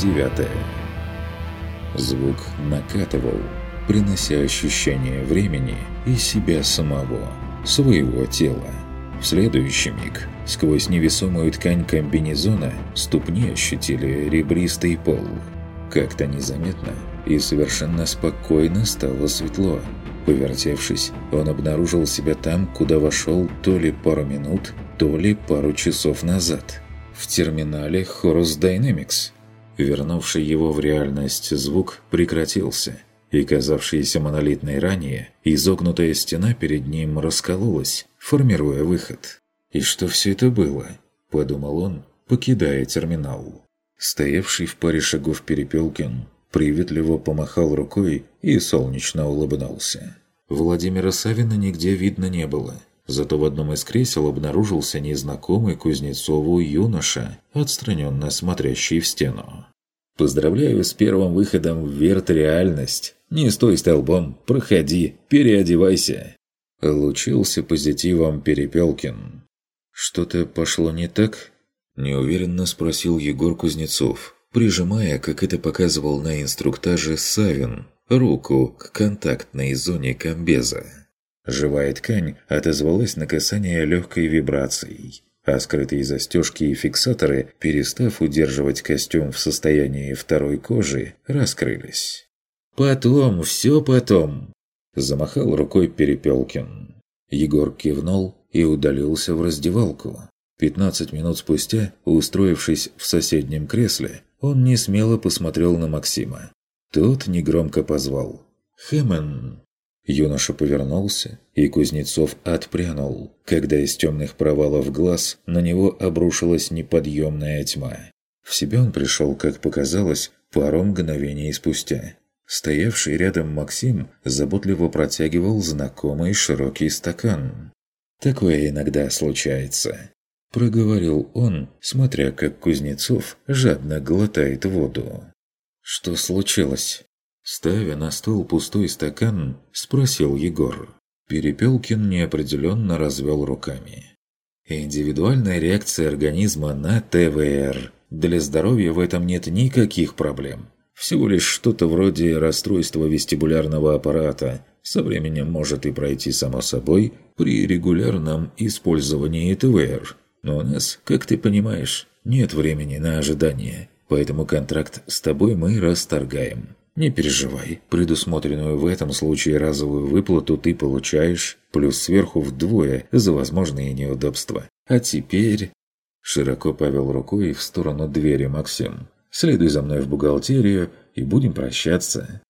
девятая. Звук накатывал, принося ощущение времени и себя самого, своего тела. В следующий миг, сквозь невесомую ткань комбинезона, ступни ощутили ребристый пол. Как-то незаметно и совершенно спокойно стало светло. Повертевшись, он обнаружил себя там, куда вошел то ли пару минут, то ли пару часов назад. В терминале Horus Dynamics. Вернувший его в реальность звук прекратился, и казавшаяся монолитной ранее, изогнутая стена перед ним раскололась, формируя выход. «И что все это было?» – подумал он, покидая терминал. Стоявший в паре шагов Перепелкин приветливо помахал рукой и солнечно улыбнулся. Владимира Савина нигде видно не было. Зато в одном из кресел обнаружился незнакомый Кузнецову юноша, отстраненно смотрящий в стену. «Поздравляю с первым выходом в вирт-реальность. Не стой столбом, проходи, переодевайся!» Лучился позитивом Перепелкин. «Что-то пошло не так?» – неуверенно спросил Егор Кузнецов прижимая, как это показывал на инструктаже Савин, руку к контактной зоне комбеза. Живая ткань отозвалась на касание легкой вибрацией, а скрытые застежки и фиксаторы, перестав удерживать костюм в состоянии второй кожи, раскрылись. «Потом, все потом!» – замахал рукой Перепелкин. Егор кивнул и удалился в раздевалку. Пятнадцать минут спустя, устроившись в соседнем кресле, он не смело посмотрел на Максима. Тот негромко позвал. «Хэмен!» Юноша повернулся, и Кузнецов отпрянул, когда из темных провалов глаз на него обрушилась неподъемная тьма. В себя он пришел, как показалось, пару мгновений спустя. Стоявший рядом Максим заботливо протягивал знакомый широкий стакан. Такое иногда случается. – проговорил он, смотря как Кузнецов жадно глотает воду. «Что случилось?» Ставя на стол пустой стакан, спросил Егор. Перепелкин неопределенно развел руками. «Индивидуальная реакция организма на ТВР. Для здоровья в этом нет никаких проблем. Всего лишь что-то вроде расстройства вестибулярного аппарата. Со временем может и пройти само собой при регулярном использовании ТВР. Но у нас, как ты понимаешь, нет времени на ожидание, поэтому контракт с тобой мы расторгаем. Не переживай, предусмотренную в этом случае разовую выплату ты получаешь, плюс сверху вдвое за возможные неудобства. А теперь...» Широко повел рукой в сторону двери Максим. «Следуй за мной в бухгалтерию, и будем прощаться».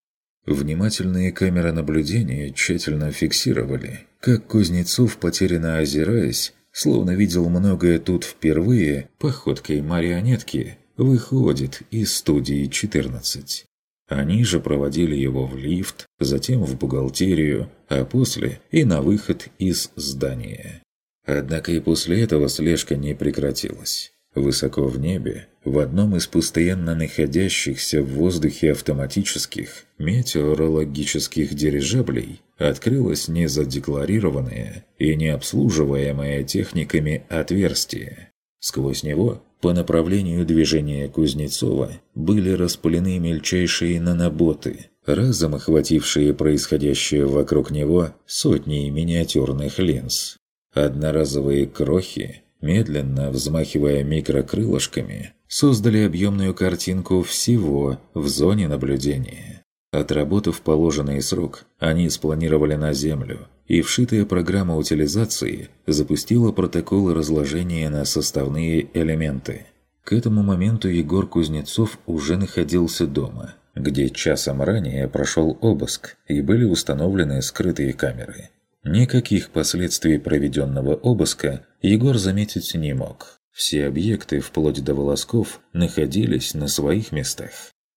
Внимательные камеры наблюдения тщательно фиксировали, как Кузнецов, потерянно озираясь, словно видел многое тут впервые, походкой марионетки, выходит из студии 14. Они же проводили его в лифт, затем в бухгалтерию, а после и на выход из здания. Однако и после этого слежка не прекратилась. Высоко в небе, в одном из постоянно находящихся в воздухе автоматических метеорологических дирижаблей, открылось незадекларированное и необслуживаемое техниками отверстие. Сквозь него, по направлению движения Кузнецова, были распылены мельчайшие наноботы, разом охватившие происходящее вокруг него сотни миниатюрных линз. Одноразовые крохи, медленно взмахивая микрокрылышками, создали объемную картинку всего в зоне наблюдения. Отработав положенный срок, они спланировали на Землю, и вшитая программа утилизации запустила протоколы разложения на составные элементы. К этому моменту Егор Кузнецов уже находился дома, где часом ранее прошел обыск и были установлены скрытые камеры. Никаких последствий проведенного обыска Егор заметить не мог. Все объекты, вплоть до волосков, находились на своих местах.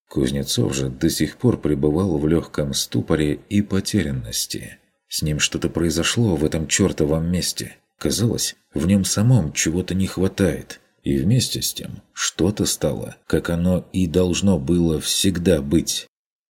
Кузнецов же до сих пор пребывал в легком ступоре и потерянности. С ним что-то произошло в этом чертовом месте. Казалось, в нем самом чего-то не хватает. И вместе с тем что-то стало, как оно и должно было всегда быть.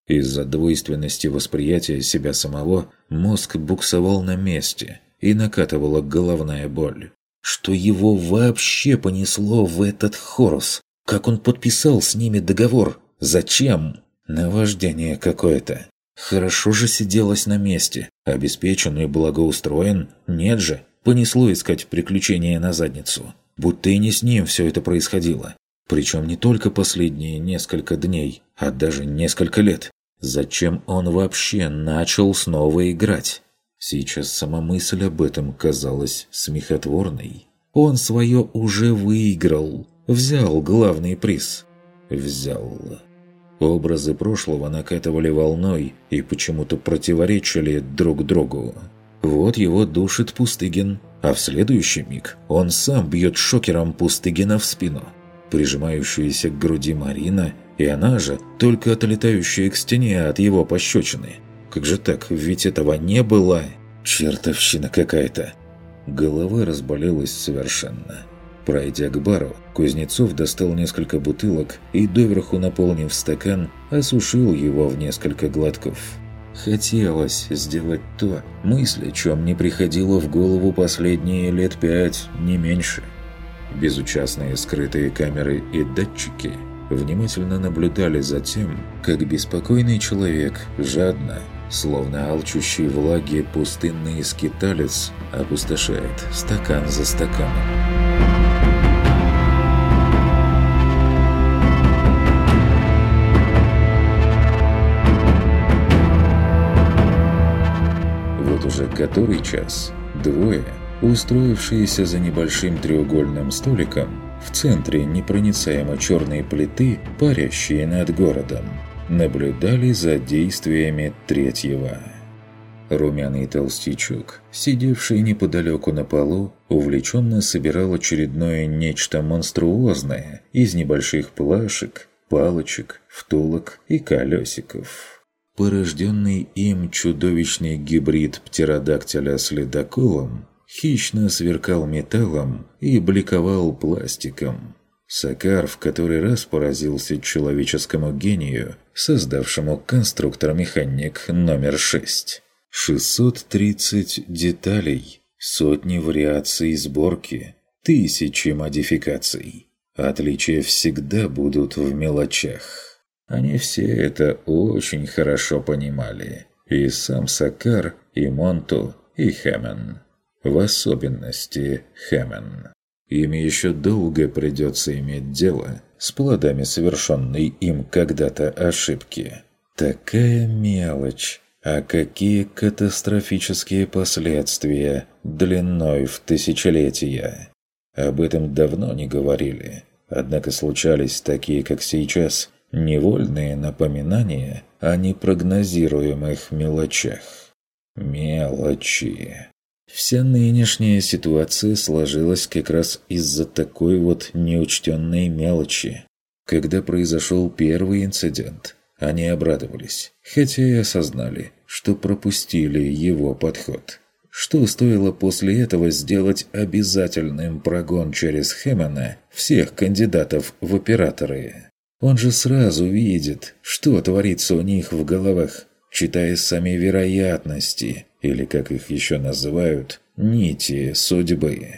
Из-за двойственности восприятия себя самого мозг буксовал на месте и накатывала головная боль. Что его вообще понесло в этот хорус? Как он подписал с ними договор? Зачем? Наваждение какое-то. Хорошо же сиделось на месте. Обеспечен и благоустроен. Нет же, понесло искать приключения на задницу. Будто и не с ним все это происходило. Причем не только последние несколько дней, а даже несколько лет. Зачем он вообще начал снова играть? Сейчас сама мысль об этом казалась смехотворной. Он свое уже выиграл. Взял главный приз. Взял. Образы прошлого накатывали волной и почему-то противоречили друг другу. Вот его душит Пустыгин, а в следующий миг он сам бьет шокером Пустыгина в спину. Прижимающаяся к груди Марина, и она же, только отлетающая к стене от его пощечины. Как же так, ведь этого не было. Чертовщина какая-то. Голова разболелась совершенно. Пройдя к бару, Кузнецов достал несколько бутылок и, доверху наполнив стакан, осушил его в несколько глотков. Хотелось сделать то, мысль о чем не приходила в голову последние лет пять, не меньше. Безучастные скрытые камеры и датчики внимательно наблюдали за тем, как беспокойный человек жадно, словно алчущий влаги пустынный скиталец, опустошает стакан за стаканом. Уже который час двое, устроившиеся за небольшим треугольным столиком в центре непроницаемо черной плиты, парящие над городом, наблюдали за действиями третьего. Румяный толстячок, сидевший неподалеку на полу, увлеченно собирал очередное нечто монструозное из небольших плашек, палочек, втулок и колесиков. Порожденный им чудовищный гибрид птеродактиля с ледоколом хищно сверкал металлом и бликовал пластиком. Сакар в который раз поразился человеческому гению, создавшему конструктор-механик номер 6. 630 деталей, сотни вариаций сборки, тысячи модификаций. Отличия всегда будут в мелочах. Они все это очень хорошо понимали. И сам Сакар, и Монту, и Хэмон. В особенности Хэмон. Им еще долго придется иметь дело с плодами совершенной им когда-то ошибки. Такая мелочь, а какие катастрофические последствия длиной в тысячелетия. Об этом давно не говорили. Однако случались такие, как сейчас, Невольные напоминания о непрогнозируемых мелочах. Мелочи. Вся нынешняя ситуация сложилась как раз из-за такой вот неучтенной мелочи. Когда произошел первый инцидент, они обрадовались, хотя и осознали, что пропустили его подход. Что стоило после этого сделать обязательным прогон через Хэммона всех кандидатов в операторы? Он же сразу видит, что творится у них в головах, читая сами вероятности, или, как их еще называют, нити судьбы.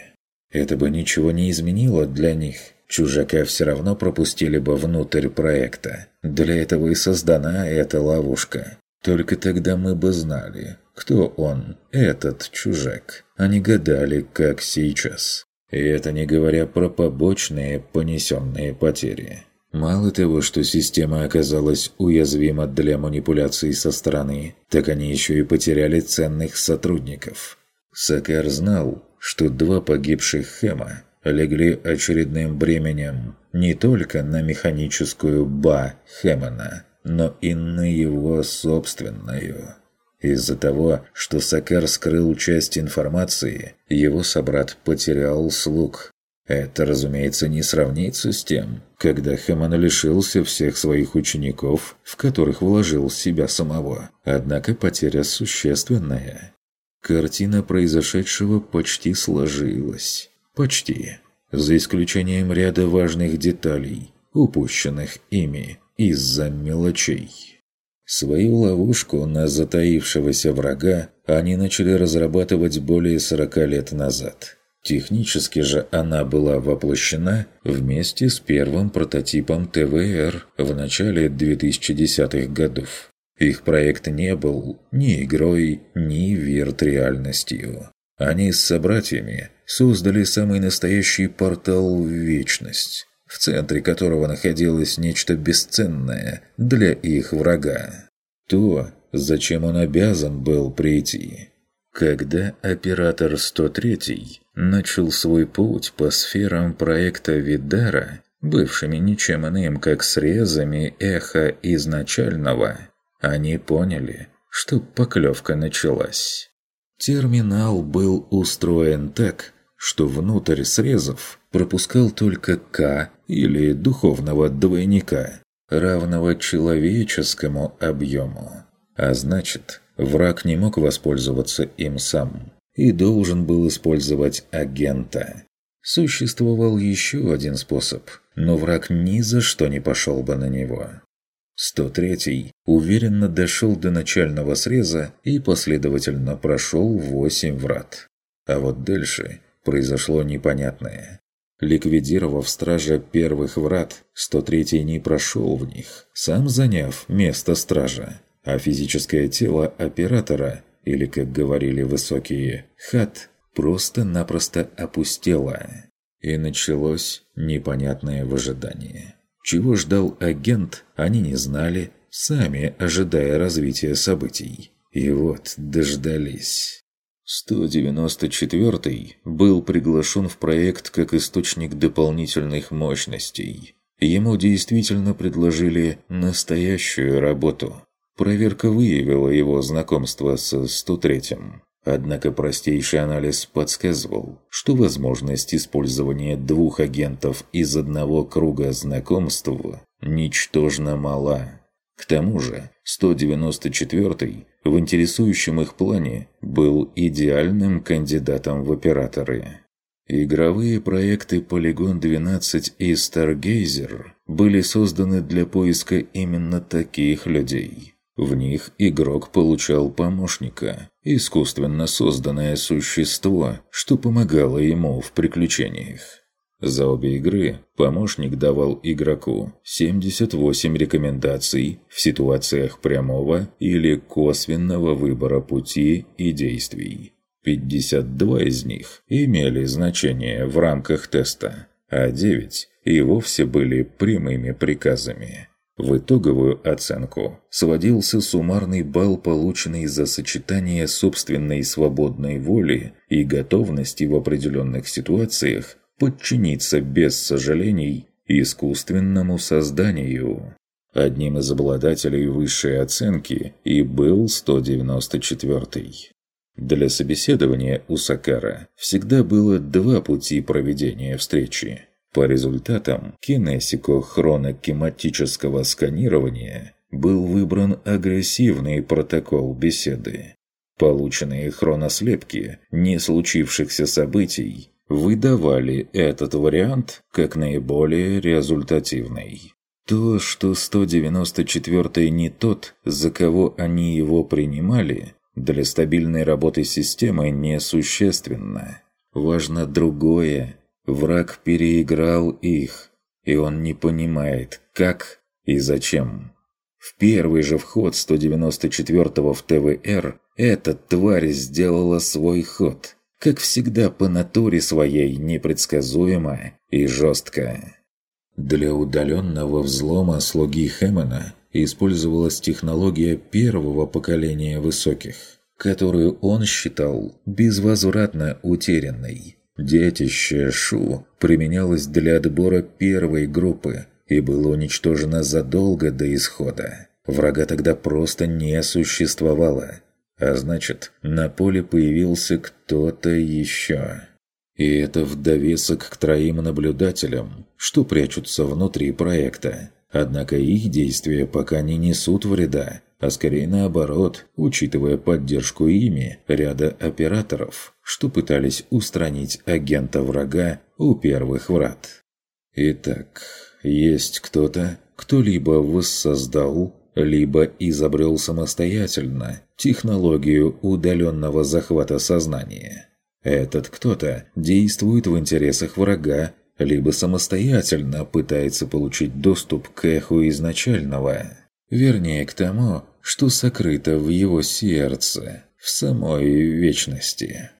Это бы ничего не изменило для них. Чужака все равно пропустили бы внутрь проекта. Для этого и создана эта ловушка. Только тогда мы бы знали, кто он, этот чужак, а не гадали, как сейчас. И это не говоря про побочные понесенные потери. Мало того, что система оказалась уязвима для манипуляций со стороны, так они еще и потеряли ценных сотрудников. Сакар знал, что два погибших Хэма легли очередным бременем не только на механическую Ба Хэммона, но и на его собственную. Из-за того, что Сакар скрыл часть информации, его собрат потерял слуг, это, разумеется, не сравнится с тем, когда Хэмон лишился всех своих учеников, в которых вложил себя самого. Однако потеря существенная. Картина произошедшего почти сложилась. Почти. За исключением ряда важных деталей, упущенных ими из-за мелочей. Свою ловушку на затаившегося врага они начали разрабатывать более 40 лет назад – Технически же она была воплощена вместе с первым прототипом ТВР в начале 2010-х годов. Их проект не был ни игрой, ни вирт-реальностью. Они с собратьями создали самый настоящий портал в вечность, в центре которого находилось нечто бесценное для их врага. То, зачем он обязан был прийти. Когда оператор 103 начал свой путь по сферам проекта Видара, бывшими ничем иным, как срезами эха изначального, они поняли, что поклевка началась. Терминал был устроен так, что внутрь срезов пропускал только К или духовного двойника, равного человеческому объему. А значит, враг не мог воспользоваться им сам и должен был использовать агента. Существовал еще один способ, но враг ни за что не пошел бы на него. 103-й уверенно дошел до начального среза и последовательно прошел 8 врат. А вот дальше произошло непонятное. Ликвидировав стража первых врат, 103-й не прошел в них, сам заняв место стража, а физическое тело оператора, или, как говорили высокие, хат, просто-напросто опустело. И началось непонятное выжидание. Чего ждал агент, они не знали, сами ожидая развития событий. И вот дождались. 194-й был приглашен в проект как источник дополнительных мощностей. Ему действительно предложили настоящую работу. Проверка выявила его знакомство со 103-м. Однако простейший анализ подсказывал, что возможность использования двух агентов из одного круга знакомств ничтожно мала. К тому же 194-й в интересующем их плане был идеальным кандидатом в операторы. Игровые проекты Polygon-12 и Stargazer были созданы для поиска именно таких людей – в них игрок получал помощника, искусственно созданное существо, что помогало ему в приключениях. За обе игры помощник давал игроку 78 рекомендаций в ситуациях прямого или косвенного выбора пути и действий. 52 из них имели значение в рамках теста, а 9 и вовсе были прямыми приказами. В итоговую оценку сводился суммарный балл, полученный за сочетание собственной свободной воли и готовности в определенных ситуациях подчиниться без сожалений искусственному созданию. Одним из обладателей высшей оценки и был 194-й. Для собеседования у Сакара всегда было два пути проведения встречи. По результатам кинесико-хронокематического сканирования был выбран агрессивный протокол беседы. Полученные хронослепки не случившихся событий выдавали этот вариант как наиболее результативный. То, что 194 не тот, за кого они его принимали, для стабильной работы системы несущественно. Важно другое Враг переиграл их, и он не понимает, как и зачем. В первый же вход 194-го в ТВР эта тварь сделала свой ход, как всегда по натуре своей непредсказуемо и жестко. Для удаленного взлома слуги Хэммона использовалась технология первого поколения высоких, которую он считал безвозвратно утерянной. Детище Шу применялось для отбора первой группы и было уничтожено задолго до исхода. Врага тогда просто не существовало. А значит, на поле появился кто-то еще. И это в довесок к троим наблюдателям, что прячутся внутри проекта. Однако их действия пока не несут вреда, а скорее наоборот, учитывая поддержку ими ряда операторов, что пытались устранить агента врага у первых врат. Итак, есть кто-то, кто либо воссоздал, либо изобрел самостоятельно технологию удаленного захвата сознания. Этот кто-то действует в интересах врага, либо самостоятельно пытается получить доступ к эху изначального. Вернее, к тому, что сокрыто в его сердце, в самой вечности.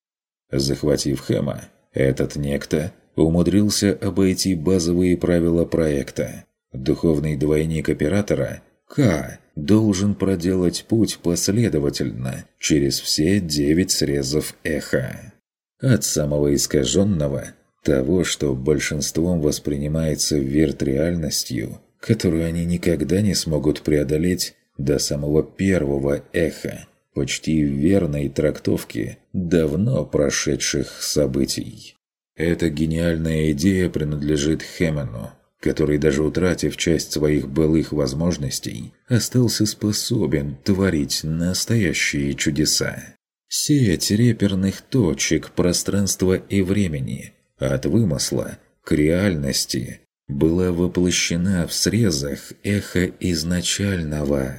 Захватив Хэма, этот некто умудрился обойти базовые правила проекта. Духовный двойник оператора, К, должен проделать путь последовательно через все девять срезов эха. От самого искаженного, того, что большинством воспринимается вирт-реальностью, которую они никогда не смогут преодолеть, до самого первого эха, почти верной трактовки давно прошедших событий. Эта гениальная идея принадлежит Хэммону, который, даже утратив часть своих былых возможностей, остался способен творить настоящие чудеса. Сеть реперных точек пространства и времени, от вымысла к реальности, была воплощена в срезах эха изначального.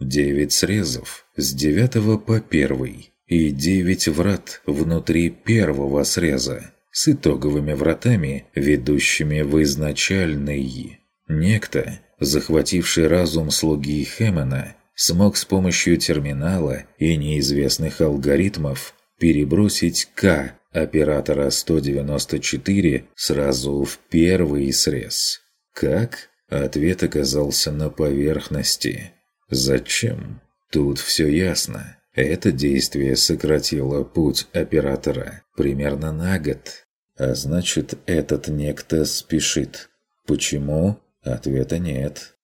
Девять срезов с девятого по первый и девять врат внутри первого среза с итоговыми вратами, ведущими в изначальный. Некто, захвативший разум слуги Хэммона, смог с помощью терминала и неизвестных алгоритмов перебросить К оператора 194 сразу в первый срез. Как? Ответ оказался на поверхности. Зачем? Тут все ясно. Это действие сократило путь оператора примерно на год. А значит, этот некто спешит. Почему? Ответа нет.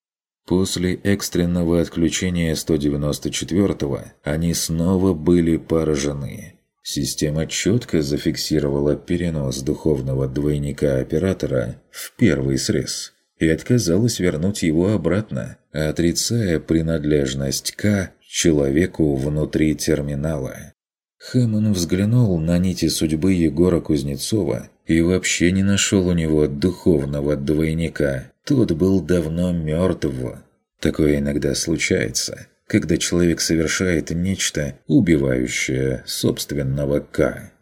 После экстренного отключения 194-го они снова были поражены. Система четко зафиксировала перенос духовного двойника оператора в первый срез и отказалась вернуть его обратно, отрицая принадлежность К человеку внутри терминала. Хэммон взглянул на нити судьбы Егора Кузнецова и вообще не нашел у него духовного двойника. Тот был давно мертв. Такое иногда случается, когда человек совершает нечто, убивающее собственного К.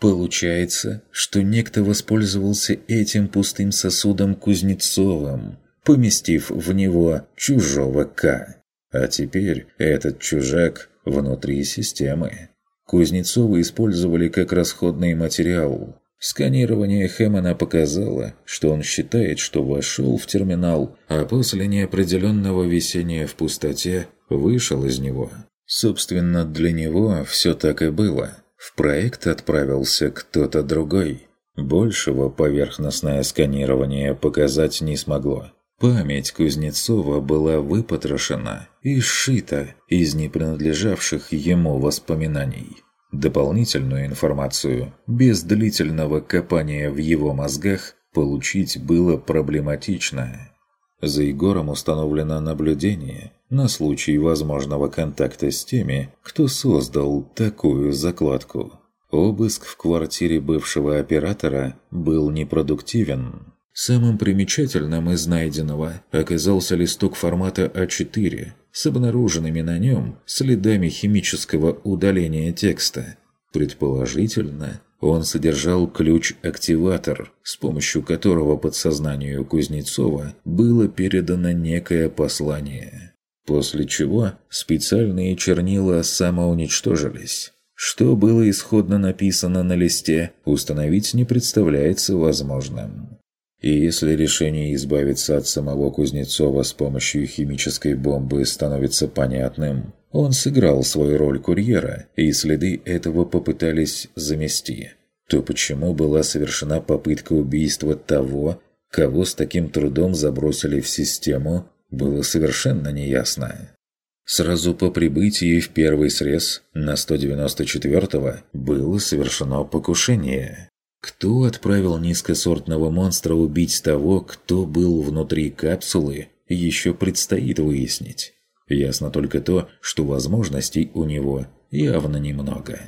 Получается, что некто воспользовался этим пустым сосудом Кузнецовым, поместив в него чужого К. А теперь этот чужак внутри системы. Кузнецова использовали как расходный материал. Сканирование Хэммона показало, что он считает, что вошел в терминал, а после неопределенного висения в пустоте вышел из него. Собственно, для него все так и было. В проект отправился кто-то другой. Большего поверхностное сканирование показать не смогло. Память Кузнецова была выпотрошена и сшита из не принадлежавших ему воспоминаний. Дополнительную информацию без длительного копания в его мозгах получить было проблематично. За Егором установлено наблюдение на случай возможного контакта с теми, кто создал такую закладку. Обыск в квартире бывшего оператора был непродуктивен. Самым примечательным из найденного оказался листок формата А4 с обнаруженными на нем следами химического удаления текста. Предположительно, он содержал ключ-активатор, с помощью которого подсознанию Кузнецова было передано некое послание. После чего специальные чернила самоуничтожились. Что было исходно написано на листе, установить не представляется возможным. И если решение избавиться от самого Кузнецова с помощью химической бомбы становится понятным, он сыграл свою роль курьера, и следы этого попытались замести, то почему была совершена попытка убийства того, кого с таким трудом забросили в систему, было совершенно неясно. Сразу по прибытии в первый срез на 194-го было совершено покушение. Кто отправил низкосортного монстра убить того, кто был внутри капсулы, еще предстоит выяснить. Ясно только то, что возможностей у него явно немного.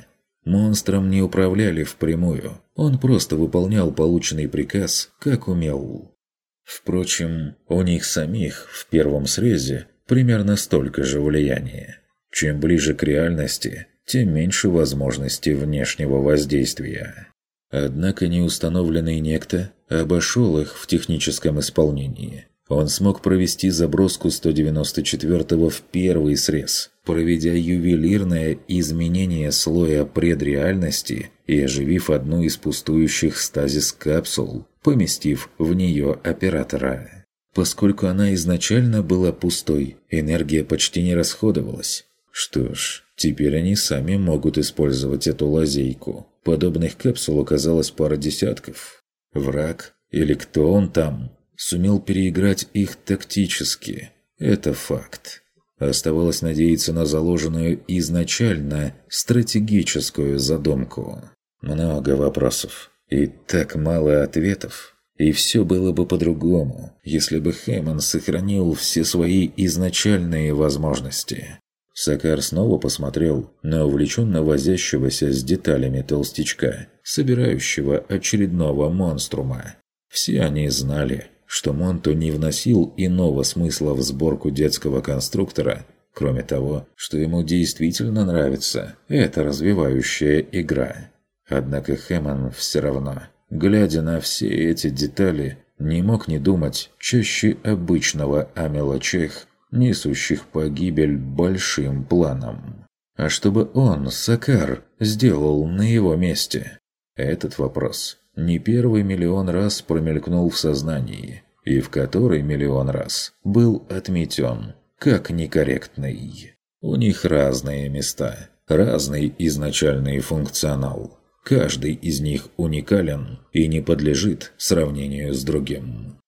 Монстром не управляли впрямую, он просто выполнял полученный приказ, как умел. Впрочем, у них самих в первом срезе примерно столько же влияния. Чем ближе к реальности, тем меньше возможности внешнего воздействия. Однако неустановленный некто обошел их в техническом исполнении. Он смог провести заброску 194-го в первый срез, проведя ювелирное изменение слоя предреальности и оживив одну из пустующих стазис-капсул, поместив в нее оператора. Поскольку она изначально была пустой, энергия почти не расходовалась. Что ж, теперь они сами могут использовать эту лазейку. Подобных капсул оказалось пара десятков. Враг, или кто он там, сумел переиграть их тактически. Это факт. Оставалось надеяться на заложенную изначально стратегическую задумку. Много вопросов и так мало ответов. И все было бы по-другому, если бы Хэммон сохранил все свои изначальные возможности. Сакар снова посмотрел на увлеченно возящегося с деталями толстячка, собирающего очередного монструма. Все они знали, что Монто не вносил иного смысла в сборку детского конструктора, кроме того, что ему действительно нравится эта развивающая игра. Однако Хэммон все равно, глядя на все эти детали, не мог не думать чаще обычного о мелочах, несущих погибель большим планом. А чтобы он, Сакар, сделал на его месте? Этот вопрос не первый миллион раз промелькнул в сознании, и в который миллион раз был отметен, как некорректный. У них разные места, разный изначальный функционал. Каждый из них уникален и не подлежит сравнению с другим.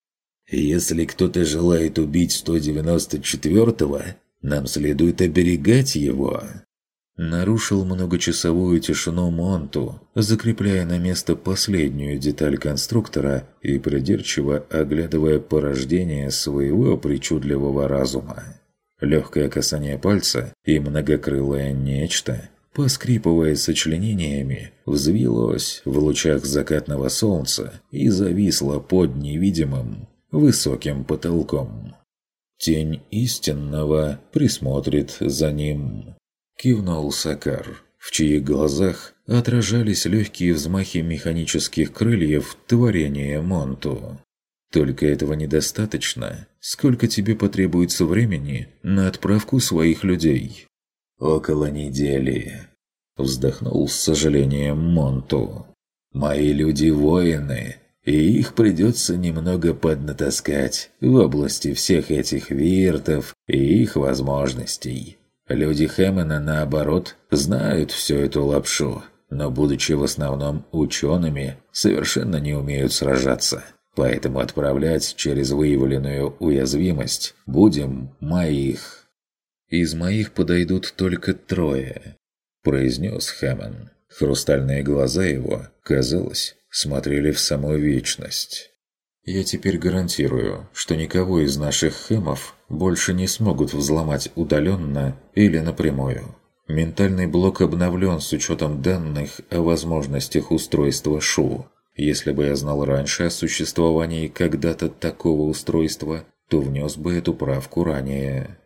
Если кто-то желает убить 194-го, нам следует оберегать его. Нарушил многочасовую тишину Монту, закрепляя на место последнюю деталь конструктора и придирчиво оглядывая порождение своего причудливого разума. Легкое касание пальца и многокрылое нечто, поскрипывая сочленениями, взвилось в лучах закатного солнца и зависло под невидимым высоким потолком. Тень истинного присмотрит за ним кивнул Сакар, в чьих глазах отражались легкие взмахи механических крыльев творения Монту. «Только этого недостаточно. Сколько тебе потребуется времени на отправку своих людей?» «Около недели», — вздохнул с сожалением Монту. «Мои люди воины, и их придется немного поднатаскать в области всех этих виртов и их возможностей. Люди Хэммона, наоборот, знают всю эту лапшу, но, будучи в основном учеными, совершенно не умеют сражаться. Поэтому отправлять через выявленную уязвимость будем моих. «Из моих подойдут только трое», – произнес Хэммон. Хрустальные глаза его, казалось, смотрели в саму вечность. Я теперь гарантирую, что никого из наших хэмов больше не смогут взломать удаленно или напрямую. Ментальный блок обновлен с учетом данных о возможностях устройства ШУ. Если бы я знал раньше о существовании когда-то такого устройства, то внес бы эту правку ранее.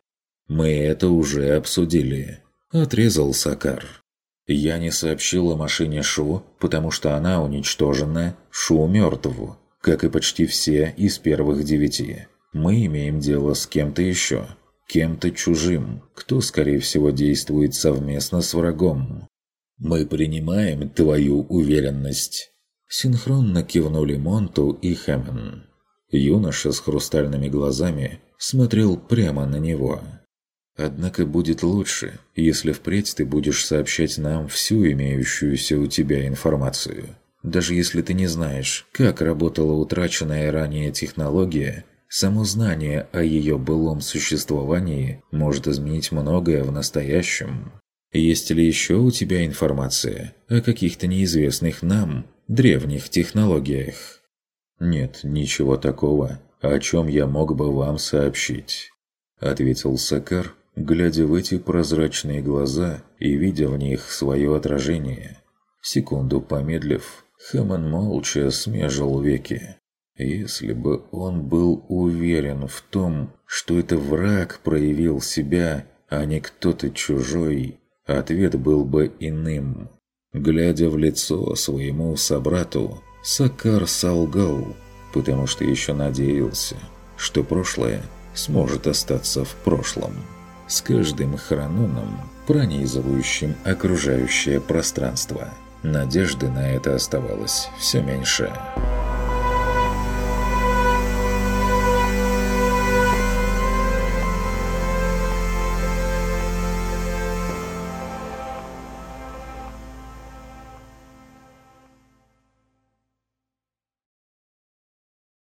«Мы это уже обсудили», – отрезал Сакар. «Я не сообщил о машине Шу, потому что она уничтожена Шу мертву как и почти все из первых девяти. Мы имеем дело с кем-то еще, кем-то чужим, кто, скорее всего, действует совместно с врагом. Мы принимаем твою уверенность. Синхронно кивнули Монту и Хэммон. Юноша с хрустальными глазами смотрел прямо на него. Однако будет лучше, если впредь ты будешь сообщать нам всю имеющуюся у тебя информацию. Даже если ты не знаешь, как работала утраченная ранее технология, само знание о ее былом существовании может изменить многое в настоящем. Есть ли еще у тебя информация о каких-то неизвестных нам древних технологиях? Нет ничего такого, о чем я мог бы вам сообщить, ответил Сакар, глядя в эти прозрачные глаза и видя в них свое отражение. Секунду помедлив, Хэммон молча смежил веки. Если бы он был уверен в том, что это враг проявил себя, а не кто-то чужой, ответ был бы иным. Глядя в лицо своему собрату, Сакар солгал, потому что еще надеялся, что прошлое сможет остаться в прошлом. С каждым хрононом, пронизывающим окружающее пространство, надежды на это оставалось все меньше.